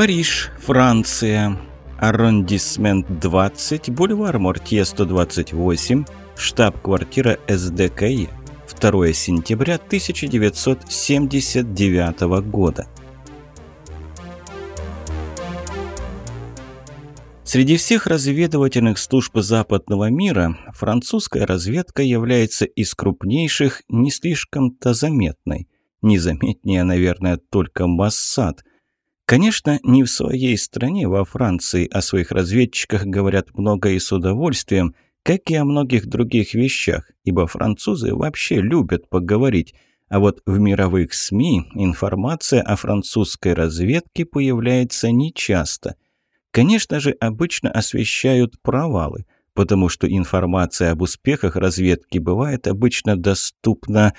Париж, Франция. Аррондисмент 20, бульвар Мортье 128, штаб-квартира СДКИ. 2 сентября 1979 года. Среди всех разведывательных служб западного мира французская разведка является из крупнейших не слишком-то заметной. Незаметнее, наверное, только Моссад. Конечно, не в своей стране, во Франции, о своих разведчиках говорят много и с удовольствием, как и о многих других вещах, ибо французы вообще любят поговорить – а вот в мировых СМИ информация о французской разведке появляется нечасто – Конечно же, обычно освещают провалы, потому что информация об успехах разведки бывает обычно доступна,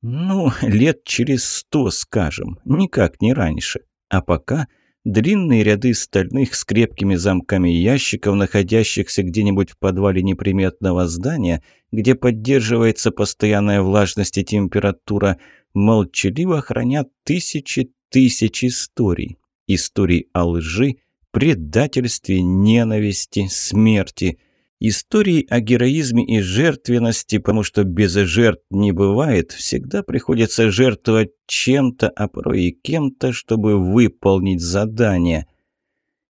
ну, лет через сто, скажем, никак не раньше. А пока длинные ряды стальных с крепкими замками ящиков, находящихся где-нибудь в подвале неприметного здания, где поддерживается постоянная влажность и температура, молчаливо хранят тысячи тысяч историй. Историй о лжи, предательстве, ненависти, смерти. Истории о героизме и жертвенности, потому что без жертв не бывает, всегда приходится жертвовать чем-то, а порой и кем-то, чтобы выполнить задание.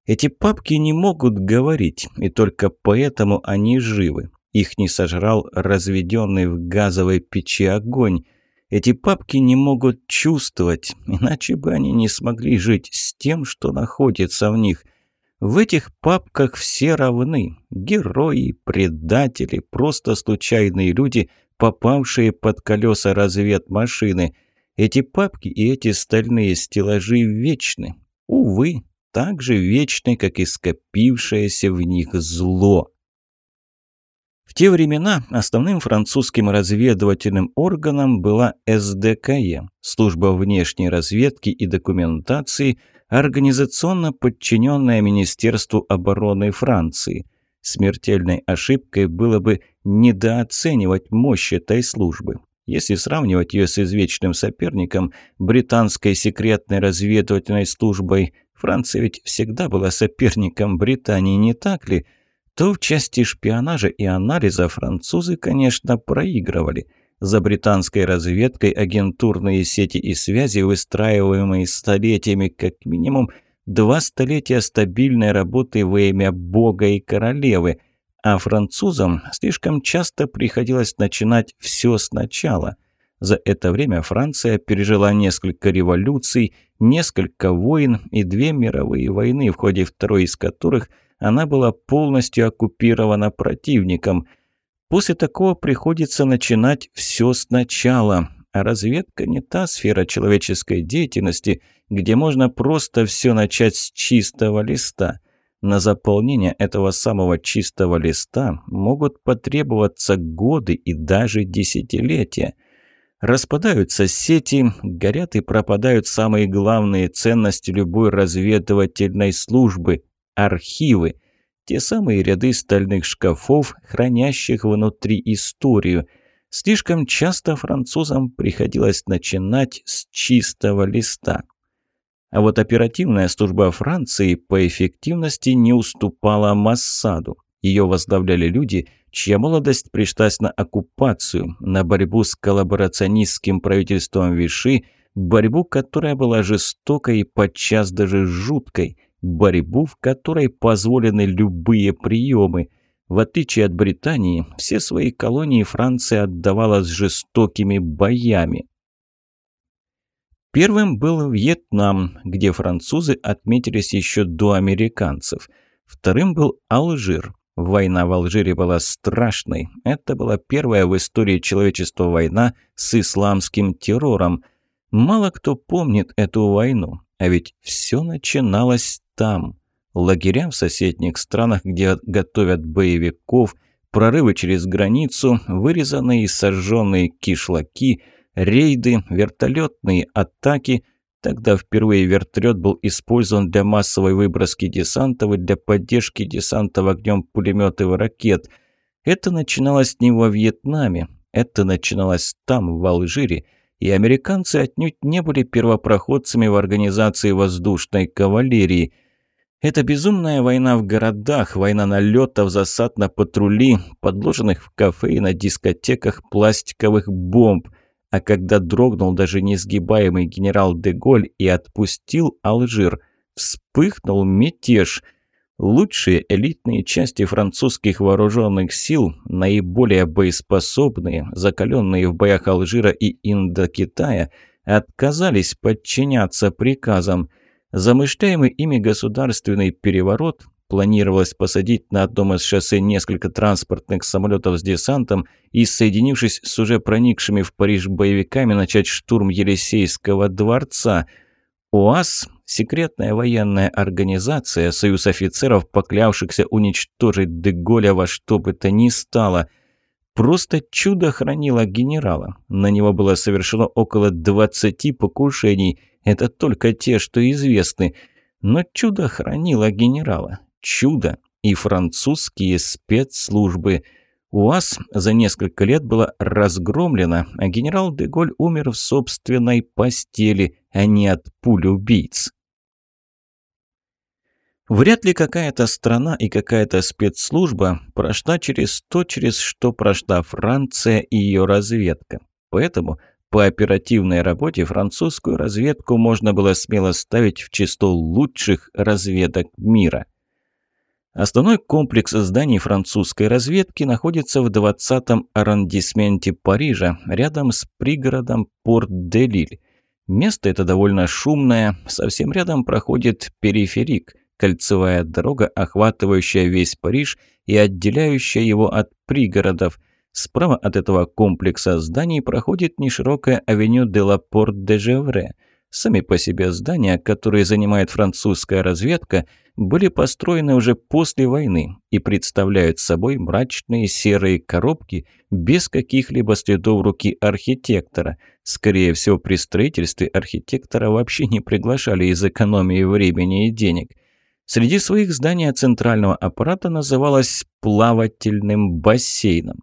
Эти папки не могут говорить, и только поэтому они живы. Их не сожрал разведенный в газовой печи огонь. Эти папки не могут чувствовать, иначе бы они не смогли жить с тем, что находится в них – в этих папках все равны. Герои, предатели, просто случайные люди, попавшие под колеса разведмашины. Эти папки и эти стальные стеллажи вечны. Увы, так же вечны, как и скопившееся в них зло. В те времена основным французским разведывательным органом была СДКЕ – служба внешней разведки и документации – организационно подчиненная Министерству обороны Франции. Смертельной ошибкой было бы недооценивать мощь этой службы. Если сравнивать ее с извечным соперником, британской секретной разведывательной службой, Франция ведь всегда была соперником Британии, не так ли? То в части шпионажа и анализа французы, конечно, проигрывали – за британской разведкой агентурные сети и связи, выстраиваемые столетиями, как минимум два столетия стабильной работы во имя Бога и королевы, а французам слишком часто приходилось начинать все сначала. За это время Франция пережила несколько революций, несколько войн и две мировые войны, в ходе второй из которых она была полностью оккупирована противником – После такого приходится начинать все сначала. А разведка не та сфера человеческой деятельности, где можно просто все начать с чистого листа. На заполнение этого самого чистого листа могут потребоваться годы и даже десятилетия. Распадаются сети, горят и пропадают самые главные ценности любой разведывательной службы – архивы – те самые ряды стальных шкафов, хранящих внутри историю. Слишком часто французам приходилось начинать с чистого листа. А вот оперативная служба Франции по эффективности не уступала Массаду. Ее возглавляли люди, чья молодость пришлась на оккупацию, на борьбу с коллаборационистским правительством Виши, борьбу, которая была жестокой и подчас даже жуткой – борьбу, в которой позволены любые приемы. В отличие от Британии, все свои колонии Франция отдавала с жестокими боями. Первым был Вьетнам, где французы отметились еще до американцев. Вторым был Алжир. Война в Алжире была страшной. Это была первая в истории человечества война с исламским террором. Мало кто помнит эту войну, а ведь все начиналось там. Лагеря в соседних странах, где готовят боевиков, прорывы через границу, вырезанные и сожженные кишлаки, рейды, вертолетные атаки. Тогда впервые вертолет был использован для массовой выброски десантов и для поддержки десантов огнем пулеметов и ракет. Это начиналось не во Вьетнаме, это начиналось там, в Алжире, и американцы отнюдь не были первопроходцами в организации воздушной кавалерии. Это безумная война в городах, война налетов, засад на патрули, подложенных в кафе и на дискотеках пластиковых бомб. А когда дрогнул даже несгибаемый генерал Деголь и отпустил Алжир, вспыхнул мятеж – Лучшие элитные части французских вооруженных сил, наиболее боеспособные, закаленные в боях Алжира и Индокитая, отказались подчиняться приказам. Замышляемый ими государственный переворот планировалось посадить на одном из шоссе несколько транспортных самолетов с десантом и, соединившись с уже проникшими в Париж боевиками, начать штурм Елисейского дворца – УАЗ – секретная военная организация, союз офицеров, поклявшихся уничтожить Деголя во что бы то ни стало. Просто чудо хранило генерала. На него было совершено около 20 покушений. Это только те, что известны. Но чудо хранило генерала. Чудо и французские спецслужбы – УАЗ за несколько лет была разгромлена, а генерал Деголь умер в собственной постели, а не от пуль убийц. Вряд ли какая-то страна и какая-то спецслужба прошла через то, через что прошла Франция и ее разведка. Поэтому по оперативной работе французскую разведку можно было смело ставить в число лучших разведок мира – Основной комплекс зданий французской разведки находится в 20-м аррondисменте Парижа, рядом с пригородом Порт-де-Лиль. Место это довольно шумное, совсем рядом проходит периферик, кольцевая дорога, охватывающая весь Париж и отделяющая его от пригородов. Справа от этого комплекса зданий проходит неширокая авеню де ла Порт-де-Жевре – Сами по себе здания, которые занимает французская разведка, были построены уже после войны и представляют собой мрачные серые коробки без каких-либо следов руки архитектора. Скорее всего, при строительстве архитектора вообще не приглашали из экономии времени и денег. Среди своих зданий центрального аппарата называлось «плавательным бассейном».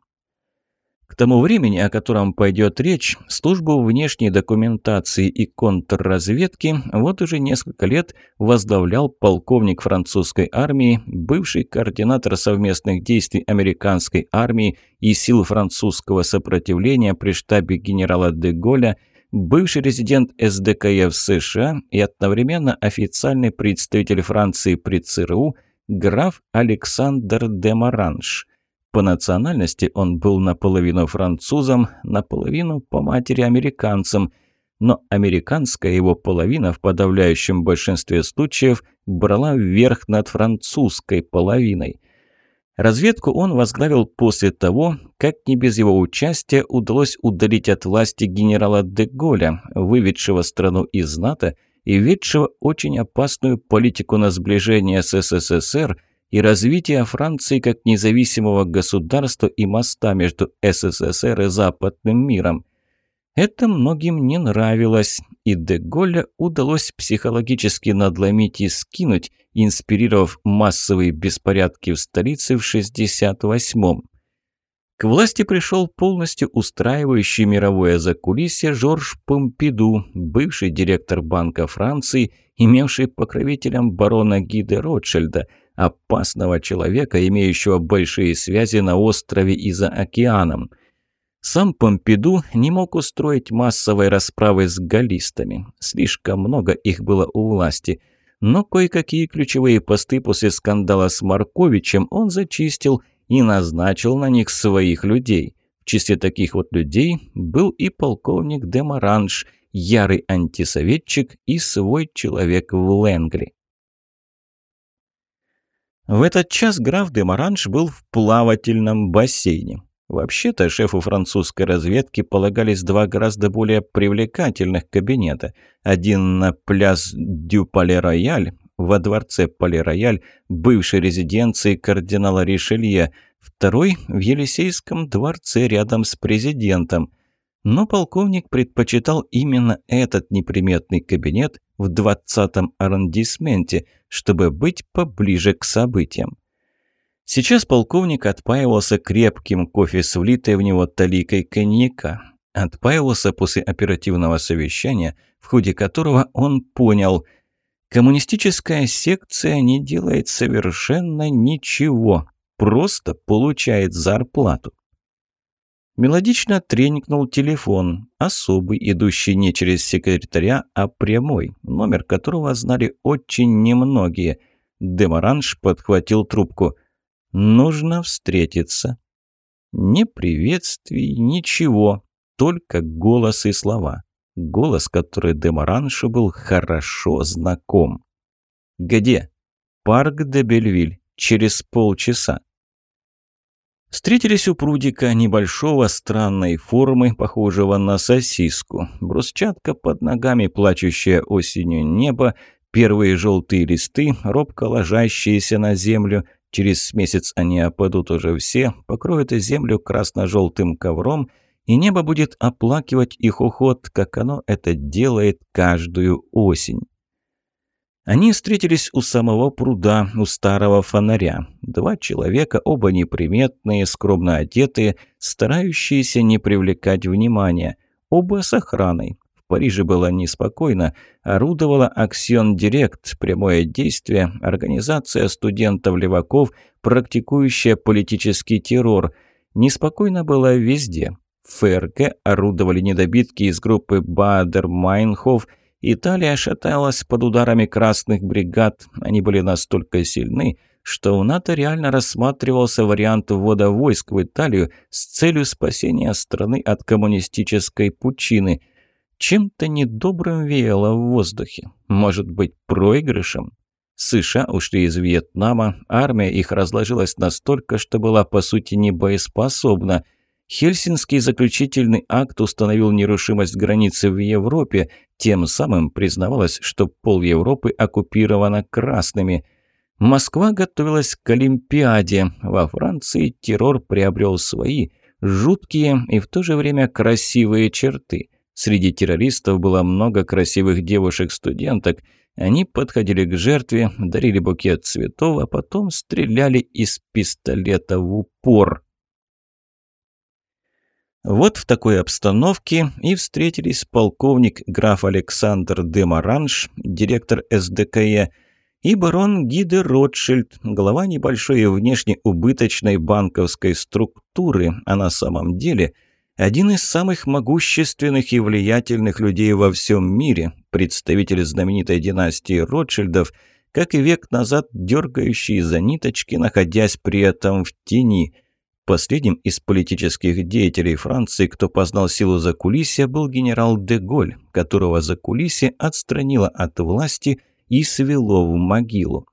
К тому времени, о котором пойдет речь, службу внешней документации и контрразведки вот уже несколько лет возглавлял полковник французской армии, бывший координатор совместных действий американской армии и сил французского сопротивления при штабе генерала де Голля, бывший резидент СДКФ США и одновременно официальный представитель Франции при ЦРУ граф Александр де Маранж – по национальности он был наполовину французом, наполовину по матери американцем, но американская его половина в подавляющем большинстве случаев брала вверх над французской половиной. Разведку он возглавил после того, как не без его участия удалось удалить от власти генерала де Голля, выведшего страну из НАТО и ведшего очень опасную политику на сближение с СССР – и развития Франции как независимого государства и моста между СССР и западным миром. Это многим не нравилось, и Деголля удалось психологически надломить и скинуть, инспирировав массовые беспорядки в столице в 68-м. К власти пришел полностью устраивающий мировое закулисье Жорж Помпиду, бывший директор Банка Франции, имевший покровителем барона Гиде Ротшильда – опасного человека, имеющего большие связи на острове и за океаном. Сам Помпиду не мог устроить массовой расправы с галлистами. Слишком много их было у власти. Но кое-какие ключевые посты после скандала с Марковичем он зачистил и назначил на них своих людей. В числе таких вот людей был и полковник Демаранж, ярый антисоветчик и свой человек в Лэнгли. В этот час граф де Маранж был в плавательном бассейне. Вообще-то шефу французской разведки полагались два гораздо более привлекательных кабинета. Один на пляс Дю Пале-Рояль, во дворце Пале-Рояль, бывшей резиденции кардинала Ришелье, второй в Елисейском дворце рядом с президентом. Но полковник предпочитал именно этот неприметный кабинет в 20-м аррondисменте, чтобы быть поближе к событиям. Сейчас полковник отпаивался крепким кофе с влитой в него таликой коньяка. Отпаивался после оперативного совещания, в ходе которого он понял – коммунистическая секция не делает совершенно ничего, просто получает зарплату. Мелодично тренькнул телефон, особый, идущий не через секретаря, а прямой, номер которого знали очень немногие. Демаранж подхватил трубку. «Нужно встретиться». Ни приветствий, ничего, только голос и слова. Голос, который Демараншу был хорошо знаком. «Где?» «Парк де Бельвиль. Через полчаса». Встретились у прудика небольшого странной формы, похожего на сосиску. Брусчатка под ногами, плачущая осенью небо, первые желтые листы, робко ложащиеся на землю. Через месяц они опадут уже все, покроют землю красно-желтым ковром, и небо будет оплакивать их уход, как оно это делает каждую осень. Они встретились у самого пруда, у старого фонаря. Два человека, оба неприметные, скромно одетые, старающиеся не привлекать внимания. Оба с охраной. В Париже было неспокойно. Орудовала Аксион Директ, прямое действие, организация студентов-леваков, практикующая политический террор. Неспокойно было везде. В ФРГ орудовали недобитки из группы Бадер-Майнхоф – Италия шаталась под ударами красных бригад. Они были настолько сильны, что у НАТО реально рассматривался вариант ввода войск в Италию с целью спасения страны от коммунистической пучины. Чем-то недобрым веяло в воздухе. Может быть, проигрышем? США ушли из Вьетнама, армия их разложилась настолько, что была по сути не боеспособна – Хельсинский заключительный акт установил нерушимость границы в Европе, тем самым признавалось, что пол Европы оккупировано красными. Москва готовилась к Олимпиаде. Во Франции террор приобрел свои жуткие и в то же время красивые черты. Среди террористов было много красивых девушек-студенток. Они подходили к жертве, дарили букет цветов, а потом стреляли из пистолета в упор. Вот в такой обстановке и встретились полковник граф Александр Демаранж, директор СДКЕ, и барон Гиде Ротшильд, глава небольшой внешне убыточной банковской структуры, а на самом деле один из самых могущественных и влиятельных людей во всем мире, представитель знаменитой династии Ротшильдов, как и век назад дергающий за ниточки, находясь при этом в тени – Последним из политических деятелей Франции, кто познал силу закулисья, был генерал де Голь, которого закулисье отстранило от власти и свело в могилу.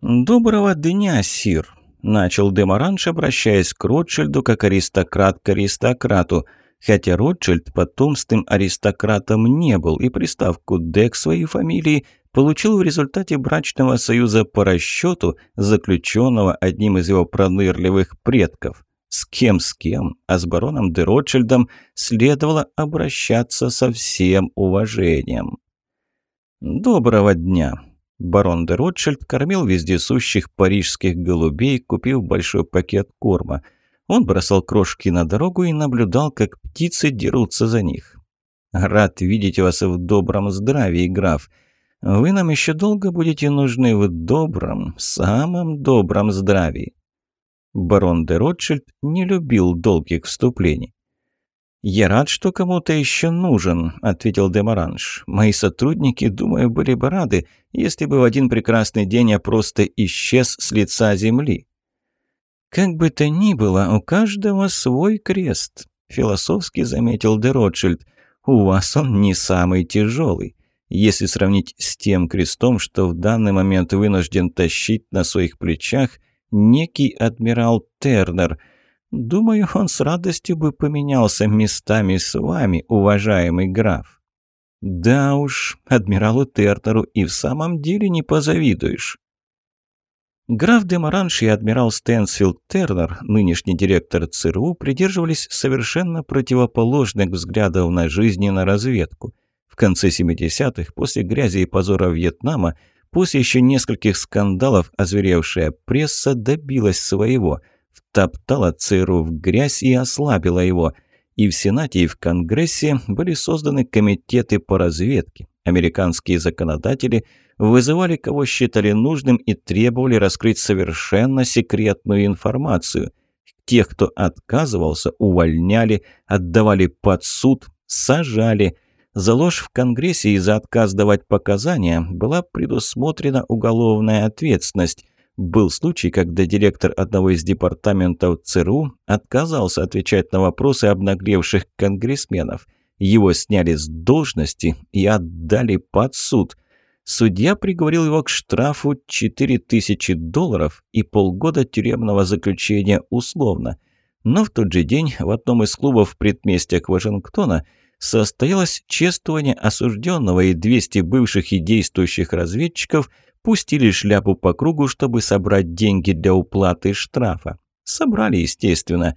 «Доброго дня, сир!» – начал Демаранш, обращаясь к Ротшильду как аристократ к аристократу, хотя Ротшильд потомственным аристократом не был и приставку «де» к своей фамилии – получил в результате брачного союза по расчету, заключенного одним из его пронырливых предков. С кем с кем, а с бароном де Ротшильдом следовало обращаться со всем уважением. «Доброго дня!» Барон де Ротшильд кормил вездесущих парижских голубей, купив большой пакет корма. Он бросал крошки на дорогу и наблюдал, как птицы дерутся за них. «Рад видеть вас в добром здравии, граф. Вы нам еще долго будете нужны в добром, самом добром здравии». Барон де Ротшильд не любил долгих вступлений. «Я рад, что кому-то еще нужен», — ответил Демаранж. «Мои сотрудники, думаю, были бы рады, если бы в один прекрасный день я просто исчез с лица земли». «Как бы то ни было, у каждого свой крест», — философски заметил де Ротшильд. «У вас он не самый тяжелый если сравнить с тем крестом, что в данный момент вынужден тащить на своих плечах некий адмирал Тернер. Думаю, он с радостью бы поменялся местами с вами, уважаемый граф. Да уж, адмиралу Тернеру и в самом деле не позавидуешь. Граф Демаранш и адмирал Стэнсфилд Тернер, нынешний директор ЦРУ, придерживались совершенно противоположных взглядов на жизнь и на разведку – в конце 70-х, после грязи и позора Вьетнама, после еще нескольких скандалов, озверевшая пресса добилась своего, втоптала ЦРУ в грязь и ослабила его. И в Сенате, и в Конгрессе были созданы комитеты по разведке. Американские законодатели вызывали, кого считали нужным, и требовали раскрыть совершенно секретную информацию. Тех, кто отказывался, увольняли, отдавали под суд, сажали. За ложь в Конгрессе и за отказ давать показания была предусмотрена уголовная ответственность. Был случай, когда директор одного из департаментов ЦРУ отказался отвечать на вопросы обнаглевших конгрессменов. Его сняли с должности и отдали под суд. Судья приговорил его к штрафу 4000 долларов и полгода тюремного заключения условно. Но в тот же день в одном из клубов в предместьях Вашингтона состоялось чествование осужденного, и 200 бывших и действующих разведчиков – Пустили шляпу по кругу, чтобы собрать деньги для уплаты штрафа. Собрали, естественно.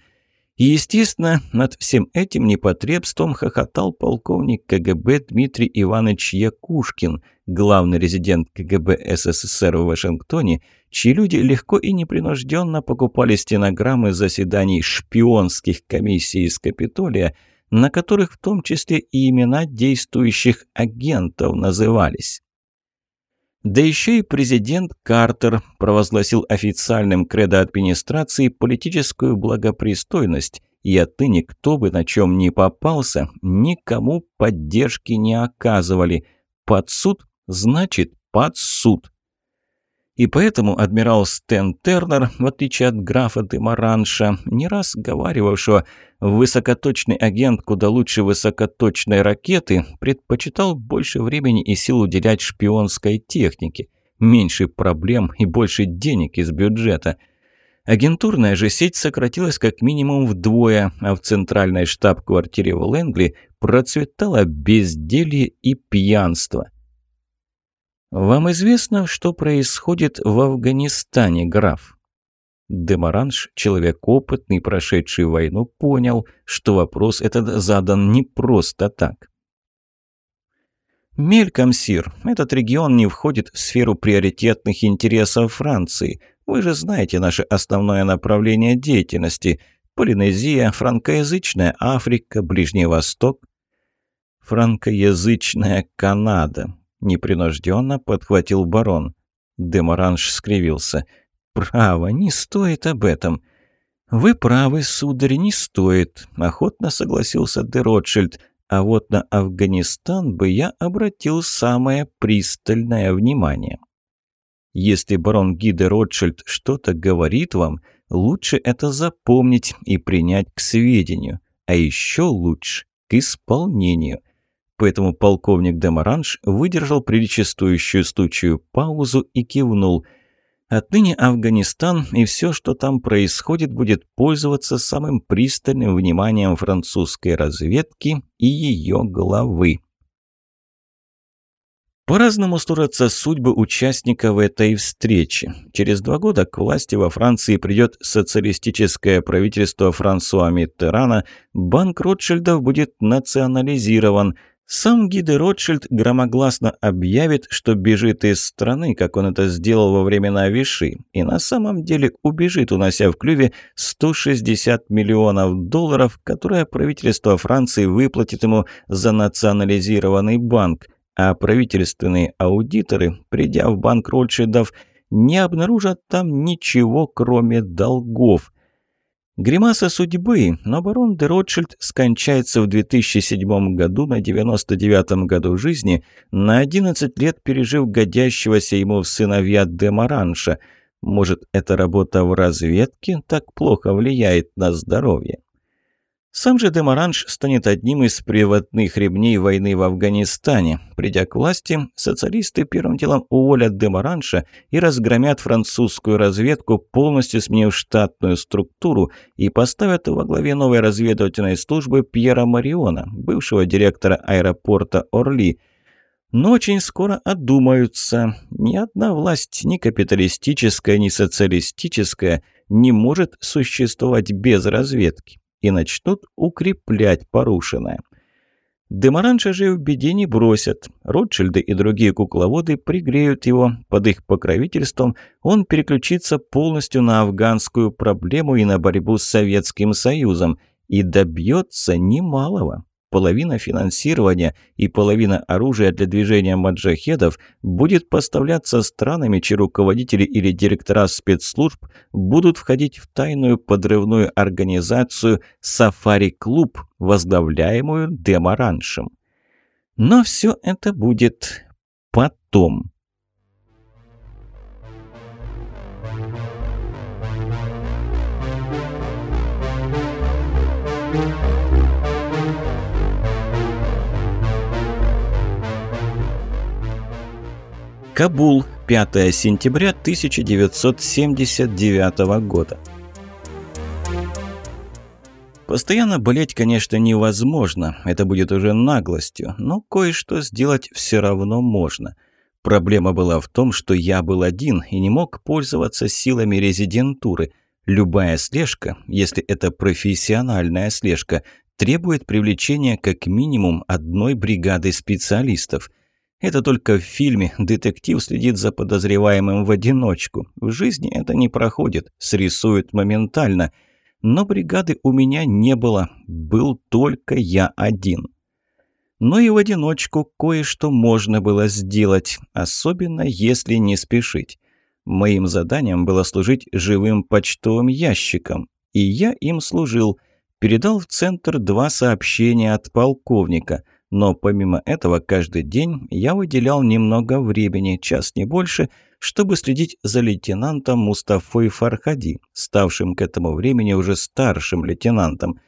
И, естественно, над всем этим непотребством хохотал полковник КГБ Дмитрий Иванович Якушкин, главный резидент КГБ СССР в Вашингтоне, чьи люди легко и непринужденно покупали стенограммы заседаний шпионских комиссий из Капитолия, на которых в том числе и имена действующих агентов назывались. Да еще и президент Картер провозгласил официальным кредо администрации политическую благопристойность, и отныне кто бы на чем ни попался, никому поддержки не оказывали. Под суд значит под суд. И поэтому адмирал Стэн Тернер, в отличие от графа де Маранша, не раз говаривавшего «высокоточный агент куда лучше высокоточной ракеты», предпочитал больше времени и сил уделять шпионской технике, меньше проблем и больше денег из бюджета. Агентурная же сеть сократилась как минимум вдвое, а в центральной штаб-квартире в Лэнгли процветало безделье и пьянство. «Вам известно, что происходит в Афганистане, граф?» Демаранж, человек опытный, прошедший войну, понял, что вопрос этот задан не просто так. «Мельком, Сир, этот регион не входит в сферу приоритетных интересов Франции. Вы же знаете наше основное направление деятельности – Полинезия, франкоязычная Африка, Ближний Восток». «Франкоязычная Канада», непринужденно подхватил барон. Деморанж скривился. «Право, не стоит об этом». «Вы правы, сударь, не стоит», — охотно согласился де Ротшильд. «А вот на Афганистан бы я обратил самое пристальное внимание». Если барон Гиде Ротшильд что-то говорит вам, лучше это запомнить и принять к сведению, а еще лучше – к исполнению – Поэтому полковник Демаранж выдержал приличествующую случаю паузу и кивнул. Отныне Афганистан и все, что там происходит, будет пользоваться самым пристальным вниманием французской разведки и ее главы. По-разному сложатся судьбы участников этой встречи. Через два года к власти во Франции придет социалистическое правительство Франсуа Миттерана, банк Ротшильдов будет национализирован – сам Гиде Ротшильд громогласно объявит, что бежит из страны, как он это сделал во времена Виши, и на самом деле убежит, унося в клюве 160 миллионов долларов, которые правительство Франции выплатит ему за национализированный банк, а правительственные аудиторы, придя в банк Ротшильдов, не обнаружат там ничего, кроме долгов – Гримаса судьбы, но барон де Ротшильд скончается в 2007 году на 99-м году жизни, на 11 лет пережив годящегося ему в сыновья де Маранша. Может, эта работа в разведке так плохо влияет на здоровье? Сам же Демаранж станет одним из приводных ремней войны в Афганистане. Придя к власти, социалисты первым делом уволят Демаранша и разгромят французскую разведку, полностью сменив штатную структуру, и поставят во главе новой разведывательной службы Пьера Мариона, бывшего директора аэропорта Орли. Но очень скоро одумаются. Ни одна власть, ни капиталистическая, ни социалистическая, не может существовать без разведки и начнут укреплять порушенное. Демаранша же в беде не бросят. Ротшильды и другие кукловоды пригреют его. Под их покровительством он переключится полностью на афганскую проблему и на борьбу с Советским Союзом. И добьется немалого. Половина финансирования и половина оружия для движения маджахедов будет поставляться странами, чьи руководители или директора спецслужб будут входить в тайную подрывную организацию «Сафари-клуб», возглавляемую Демараншем. Но все это будет потом. Кабул, 5 сентября 1979 года. Постоянно болеть, конечно, невозможно, это будет уже наглостью, но кое-что сделать все равно можно. Проблема была в том, что я был один и не мог пользоваться силами резидентуры. Любая слежка, если это профессиональная слежка, требует привлечения как минимум одной бригады специалистов – это только в фильме детектив следит за подозреваемым в одиночку. В жизни это не проходит, срисуют моментально. Но бригады у меня не было, был только я один. Но и в одиночку кое-что можно было сделать, особенно если не спешить. Моим заданием было служить живым почтовым ящиком, и я им служил. Передал в центр два сообщения от полковника – но помимо этого каждый день я выделял немного времени, час не больше, чтобы следить за лейтенантом Мустафой Фархади, ставшим к этому времени уже старшим лейтенантом.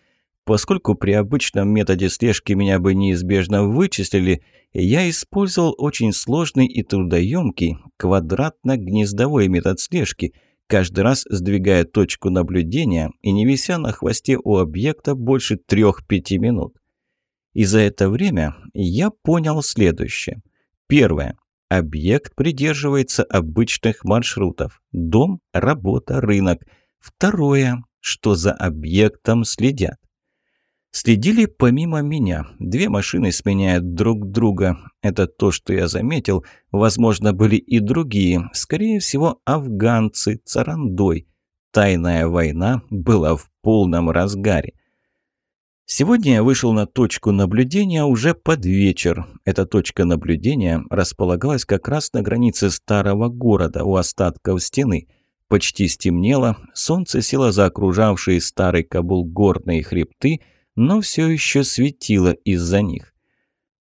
Поскольку при обычном методе слежки меня бы неизбежно вычислили, я использовал очень сложный и трудоемкий квадратно-гнездовой метод слежки, каждый раз сдвигая точку наблюдения и не вися на хвосте у объекта больше трех-пяти минут. И за это время я понял следующее. Первое. Объект придерживается обычных маршрутов. Дом, работа, рынок. Второе. Что за объектом следят. Следили помимо меня. Две машины сменяют друг друга. Это то, что я заметил. Возможно, были и другие. Скорее всего, афганцы, царандой. Тайная война была в полном разгаре. Сегодня я вышел на точку наблюдения уже под вечер. Эта точка наблюдения располагалась как раз на границе старого города, у остатков стены. Почти стемнело, солнце село за окружавшие старый Кабул горные хребты, но все еще светило из-за них.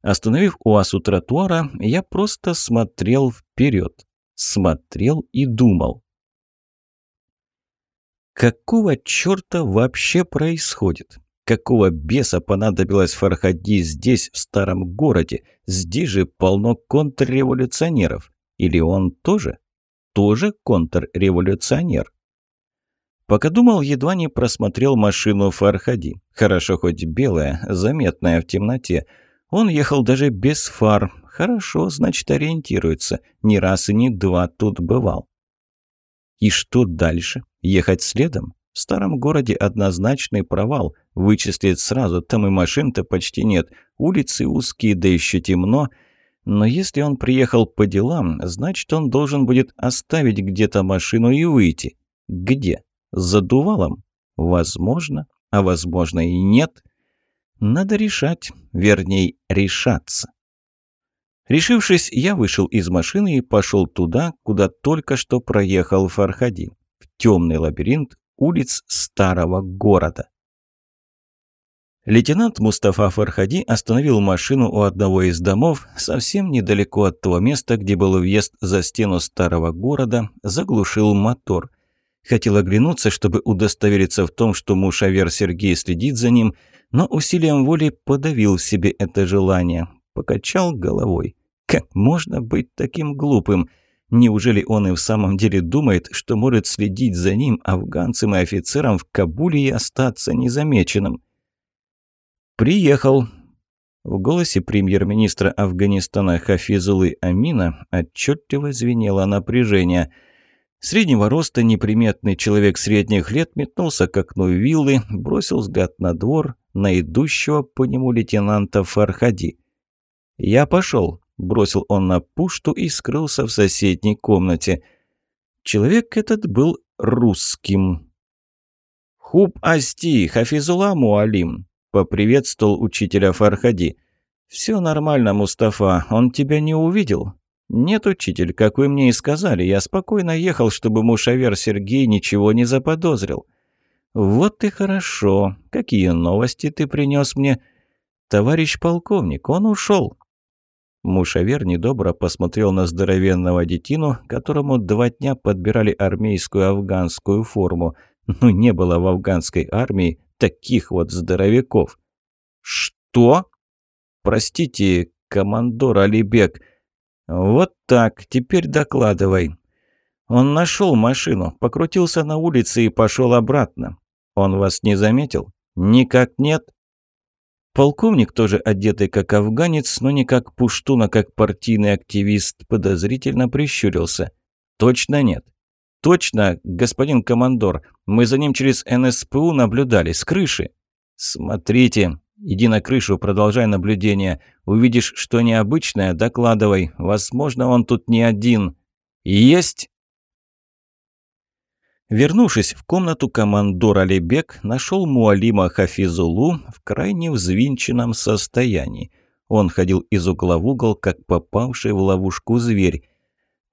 Остановив УАЗ у тротуара, я просто смотрел вперед. Смотрел и думал. Какого черта вообще происходит? Какого беса понадобилось Фархади здесь, в старом городе? Здесь же полно контрреволюционеров. Или он тоже? Тоже контрреволюционер? Пока думал, едва не просмотрел машину Фархади. Хорошо хоть белая, заметная в темноте. Он ехал даже без фар. Хорошо, значит, ориентируется. Ни раз и ни два тут бывал. И что дальше? Ехать следом? В старом городе однозначный провал. Вычислить сразу, там и машин-то почти нет. Улицы узкие, да еще темно. Но если он приехал по делам, значит, он должен будет оставить где-то машину и выйти. Где? За дувалом? Возможно, а возможно и нет. Надо решать, вернее, решаться. Решившись, я вышел из машины и пошел туда, куда только что проехал Фархади. В темный лабиринт улиц старого города. Лейтенант Мустафа Фархади остановил машину у одного из домов, совсем недалеко от того места, где был въезд за стену старого города, заглушил мотор. Хотел оглянуться, чтобы удостовериться в том, что муж-авер Сергей следит за ним, но усилием воли подавил в себе это желание. Покачал головой. Как можно быть таким глупым? Неужели он и в самом деле думает, что может следить за ним, афганцем и офицером в Кабуле и остаться незамеченным? «Приехал». В голосе премьер-министра Афганистана Хафизулы Амина отчетливо звенело напряжение. Среднего роста неприметный человек средних лет метнулся к окну виллы, бросил взгляд на двор, на идущего по нему лейтенанта Фархади. «Я пошел», – бросил он на пушту и скрылся в соседней комнате. Человек этот был русским. «Хуб Асти, Хафизула Муалим», — поприветствовал учителя Фархади. «Все нормально, Мустафа, он тебя не увидел?» «Нет, учитель, как вы мне и сказали, я спокойно ехал, чтобы мушавер Сергей ничего не заподозрил». «Вот и хорошо. Какие новости ты принес мне?» «Товарищ полковник, он ушел». Мушавер недобро посмотрел на здоровенного детину, которому два дня подбирали армейскую афганскую форму. Ну, не было в афганской армии таких вот здоровяков. «Что?» «Простите, командор Алибек». «Вот так, теперь докладывай». Он нашел машину, покрутился на улице и пошел обратно. Он вас не заметил? Никак нет? Полковник, тоже одетый как афганец, но не как пуштун, а как партийный активист, подозрительно прищурился. Точно нет. Точно, господин командор, мы за ним через НСПУ наблюдали, с крыши. Смотрите, иди на крышу, продолжай наблюдение. Увидишь, что необычное, докладывай. Возможно, он тут не один. Есть! Вернувшись в комнату, командор Алибек нашел Муалима Хафизулу в крайне взвинченном состоянии. Он ходил из угла в угол, как попавший в ловушку зверь.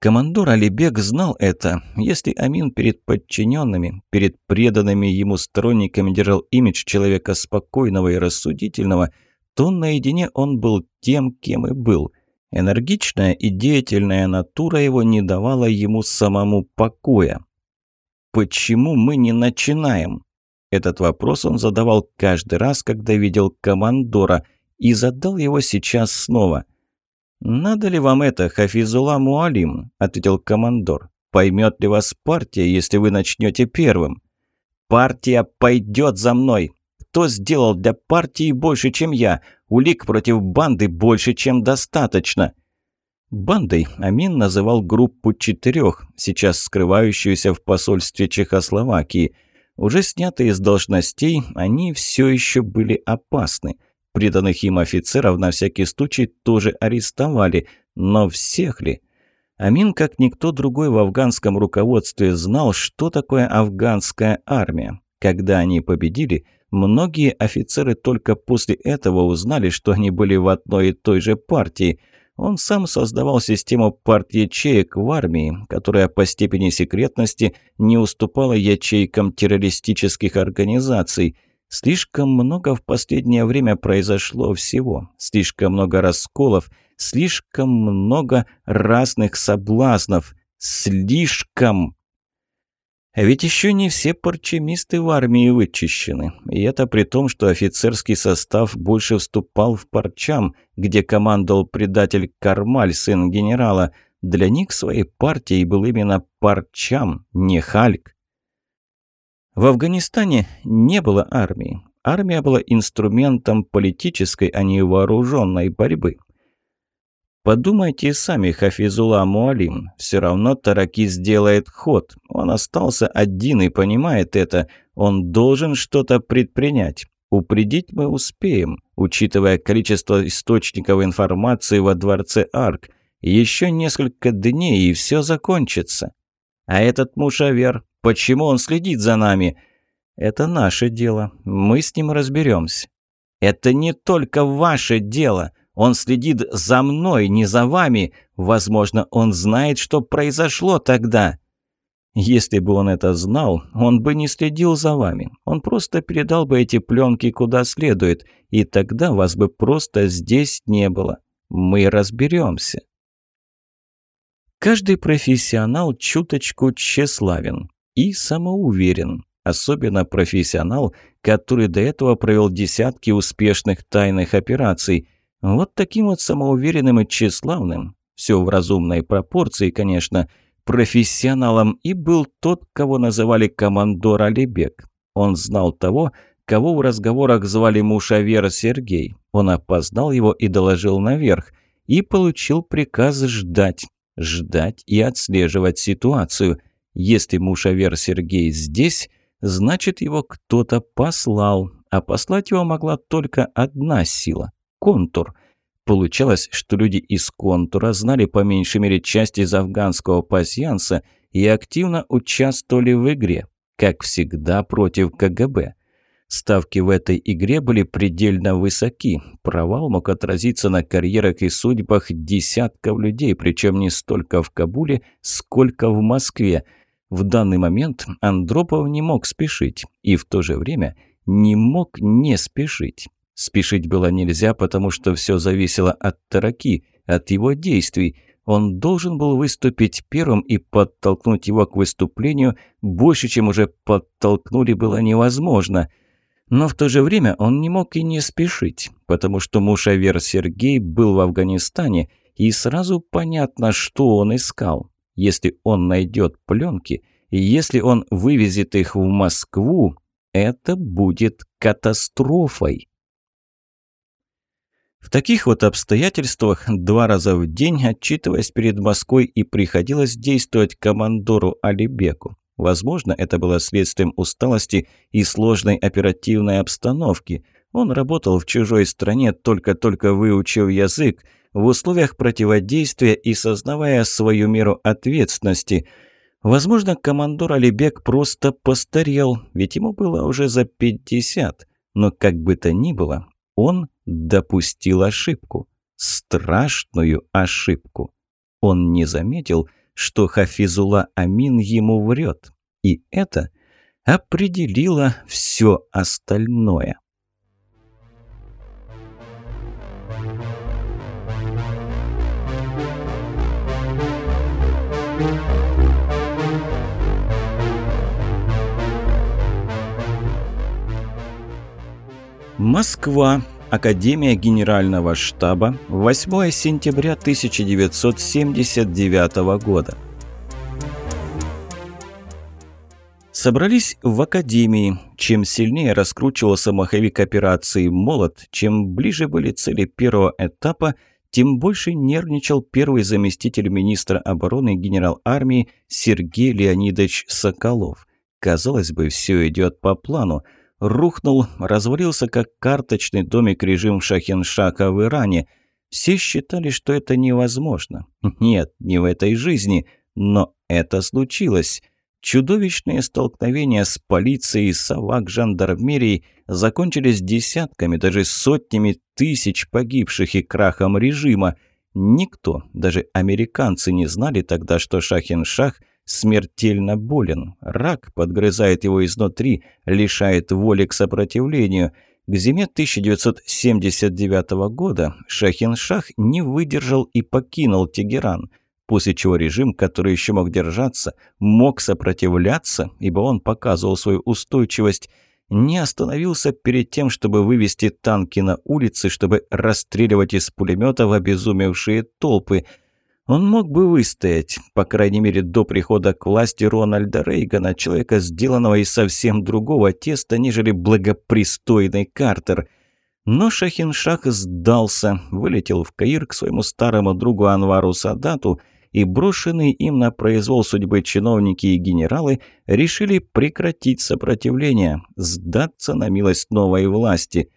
Командор Алибек знал это. Если Амин перед подчиненными, перед преданными ему сторонниками держал имидж человека спокойного и рассудительного, то наедине он был тем, кем и был. Энергичная и деятельная натура его не давала ему самому покоя. «Почему мы не начинаем?» Этот вопрос он задавал каждый раз, когда видел командора, и задал его сейчас снова. «Надо ли вам это, Хафизула Муалим?» – ответил командор. «Поймет ли вас партия, если вы начнете первым?» «Партия пойдет за мной! Кто сделал для партии больше, чем я? Улик против банды больше, чем достаточно!» Бандой Амин называл группу четырех, сейчас скрывающуюся в посольстве Чехословакии. Уже снятые из должностей, они все еще были опасны. Преданных им офицеров на всякий случай тоже арестовали. Но всех ли? Амин, как никто другой в афганском руководстве, знал, что такое афганская армия. Когда они победили, многие офицеры только после этого узнали, что они были в одной и той же партии – он сам создавал систему парт-ячеек в армии, которая по степени секретности не уступала ячейкам террористических организаций. Слишком много в последнее время произошло всего, слишком много расколов, слишком много разных соблазнов, слишком... А ведь еще не все парчемисты в армии вычищены. И это при том, что офицерский состав больше вступал в парчам, где командовал предатель Кармаль, сын генерала. Для них своей партией был именно парчам, не Хальк. В Афганистане не было армии. Армия была инструментом политической, а не вооруженной борьбы. Подумайте сами, Хафизула Муалим. Все равно Тараки сделает ход. Он остался один и понимает это. Он должен что-то предпринять. Упредить мы успеем, учитывая количество источников информации во дворце Арк. Еще несколько дней, и все закончится. А этот мушавер, почему он следит за нами? Это наше дело. Мы с ним разберемся. Это не только ваше дело. Он следит за мной, не за вами. Возможно, он знает, что произошло тогда. Если бы он это знал, он бы не следил за вами. Он просто передал бы эти пленки куда следует, и тогда вас бы просто здесь не было. Мы разберемся. Каждый профессионал чуточку тщеславен и самоуверен. Особенно профессионал, который до этого провел десятки успешных тайных операций – вот таким вот самоуверенным и тщеславным, все в разумной пропорции, конечно, профессионалом и был тот, кого называли командор Алибек. Он знал того, кого в разговорах звали Мушавер Сергей. Он опознал его и доложил наверх, и получил приказ ждать, ждать и отслеживать ситуацию. Если Мушавер Сергей здесь, значит его кто-то послал, а послать его могла только одна сила контур. Получалось, что люди из контура знали по меньшей мере часть из афганского пасьянса и активно участвовали в игре. как всегда, против КГБ. Ставки в этой игре были предельно высоки. Провал мог отразиться на карьерах и судьбах десятков людей, причем не столько в Кабуле, сколько в Москве. В данный момент Андропов не мог спешить и в то же время не мог не спешить. Спешить было нельзя, потому что все зависело от Тараки, от его действий. Он должен был выступить первым и подтолкнуть его к выступлению больше, чем уже подтолкнули, было невозможно – но в то же время он не мог и не спешить, потому что мушавер Сергей был в Афганистане, и сразу понятно, что он искал. Если он найдет пленки, если он вывезет их в Москву, это будет катастрофой. В таких вот обстоятельствах два раза в день, отчитываясь перед Москвой, и приходилось действовать командору Алибеку. Возможно, это было следствием усталости и сложной оперативной обстановки. Он работал в чужой стране, только-только выучив язык, в условиях противодействия и сознавая свою меру ответственности. Возможно, командор Алибек просто постарел, ведь ему было уже за 50. Но как бы то ни было, он допустил ошибку. Страшную ошибку. Он не заметил, что Хафизула Амин ему врет. И это определило все остальное. Москва. Академия Генерального штаба, 8 сентября 1979 года. Собрались в Академии. Чем сильнее раскручивался маховик операции «Молот», чем ближе были цели первого этапа, тем больше нервничал первый заместитель министра обороны генерал армии Сергей Леонидович Соколов. Казалось бы, все идет по плану – рухнул, развалился как карточный домик режим Шахеншаха в Иране. Все считали, что это невозможно. Нет, не в этой жизни, но это случилось. Чудовищные столкновения с полицией, совак, жандармерией закончились десятками, даже сотнями тысяч погибших и крахом режима. Никто, даже американцы, не знали тогда, что Шахеншах – смертельно болен. Рак подгрызает его изнутри, лишает воли к сопротивлению. К зиме 1979 года Шахин-Шах не выдержал и покинул Тегеран, после чего режим, который еще мог держаться, мог сопротивляться, ибо он показывал свою устойчивость, не остановился перед тем, чтобы вывести танки на улицы, чтобы расстреливать из пулеметов обезумевшие толпы – он мог бы выстоять, по крайней мере, до прихода к власти Рональда Рейгана, человека, сделанного из совсем другого теста, нежели благопристойный Картер. Но Шахиншах сдался, вылетел в Каир к своему старому другу Анвару Садату, и брошенные им на произвол судьбы чиновники и генералы решили прекратить сопротивление, сдаться на милость новой власти.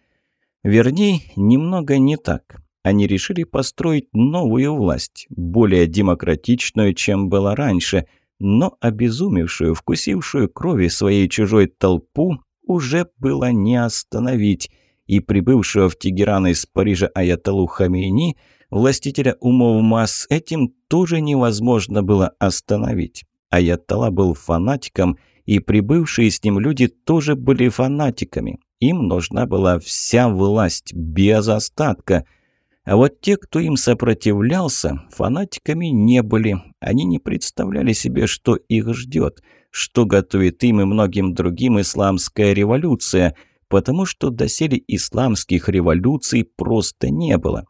Вернее, немного не так они решили построить новую власть, более демократичную, чем была раньше, но обезумевшую, вкусившую крови своей чужой толпу уже было не остановить, и прибывшего в Тегеран из Парижа Аятолу Хамейни, властителя умов масс, этим тоже невозможно было остановить. Аятолла был фанатиком, и прибывшие с ним люди тоже были фанатиками. Им нужна была вся власть, без остатка – а вот те, кто им сопротивлялся, фанатиками не были. Они не представляли себе, что их ждет, что готовит им и многим другим исламская революция, потому что доселе исламских революций просто не было.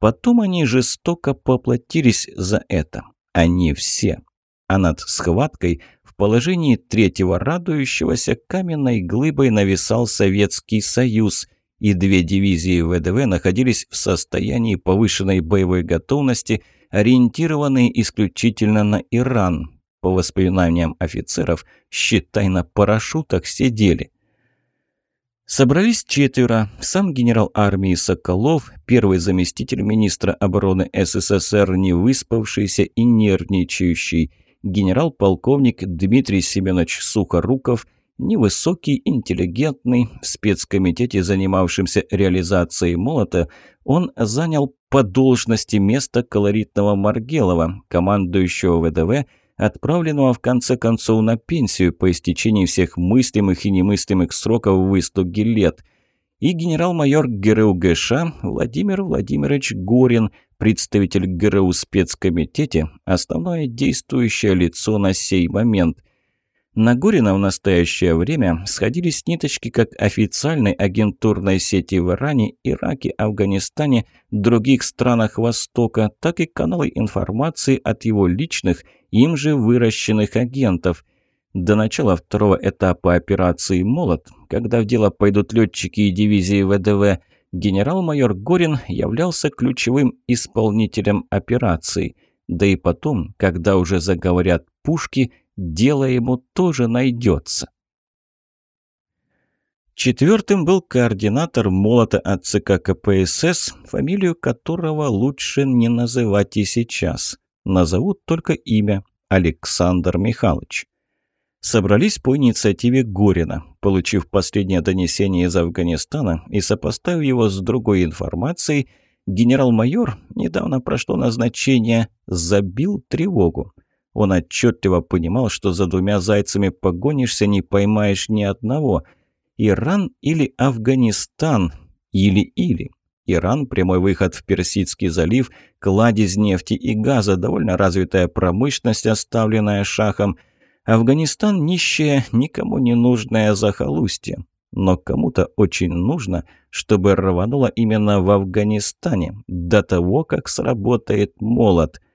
Потом они жестоко поплатились за это. Они все. А над схваткой в положении третьего радующегося каменной глыбой нависал Советский Союз – и две дивизии ВДВ находились в состоянии повышенной боевой готовности, ориентированные исключительно на Иран. По воспоминаниям офицеров, считай, на парашютах сидели. Собрались четверо. Сам генерал армии Соколов, первый заместитель министра обороны СССР, не выспавшийся и нервничающий, генерал-полковник Дмитрий Семенович Сухоруков, невысокий, интеллигентный, в спецкомитете, занимавшемся реализацией молота, он занял по должности место колоритного Маргелова, командующего ВДВ, отправленного в конце концов на пенсию по истечении всех мыслимых и немыслимых сроков выслуги лет, и генерал-майор ГРУ ГШ Владимир Владимирович Горин, представитель ГРУ спецкомитете, основное действующее лицо на сей момент – на Горина в настоящее время сходились ниточки как официальной агентурной сети в Иране, Ираке, Афганистане, других странах Востока, так и каналы информации от его личных, им же выращенных агентов. До начала второго этапа операции «Молот», когда в дело пойдут летчики и дивизии ВДВ, генерал-майор Горин являлся ключевым исполнителем операции. Да и потом, когда уже заговорят пушки – дело ему тоже найдется. Четвертым был координатор молота от ЦК КПСС, фамилию которого лучше не называть и сейчас. Назовут только имя – Александр Михайлович. Собрались по инициативе Горина, получив последнее донесение из Афганистана и сопоставив его с другой информацией, генерал-майор, недавно прошло назначение, забил тревогу. Он отчетливо понимал, что за двумя зайцами погонишься, не поймаешь ни одного. Иран или Афганистан, или-или. Иран – прямой выход в Персидский залив, кладезь нефти и газа, довольно развитая промышленность, оставленная шахом. Афганистан – нищее, никому не нужное захолустье. Но кому-то очень нужно, чтобы рвануло именно в Афганистане, до того, как сработает молот –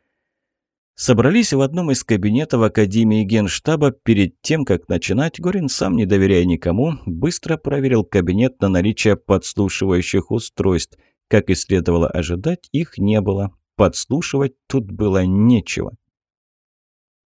Собрались в одном из кабинетов Академии Генштаба. Перед тем, как начинать, Горин, сам не доверяя никому, быстро проверил кабинет на наличие подслушивающих устройств. Как и следовало ожидать, их не было. Подслушивать тут было нечего.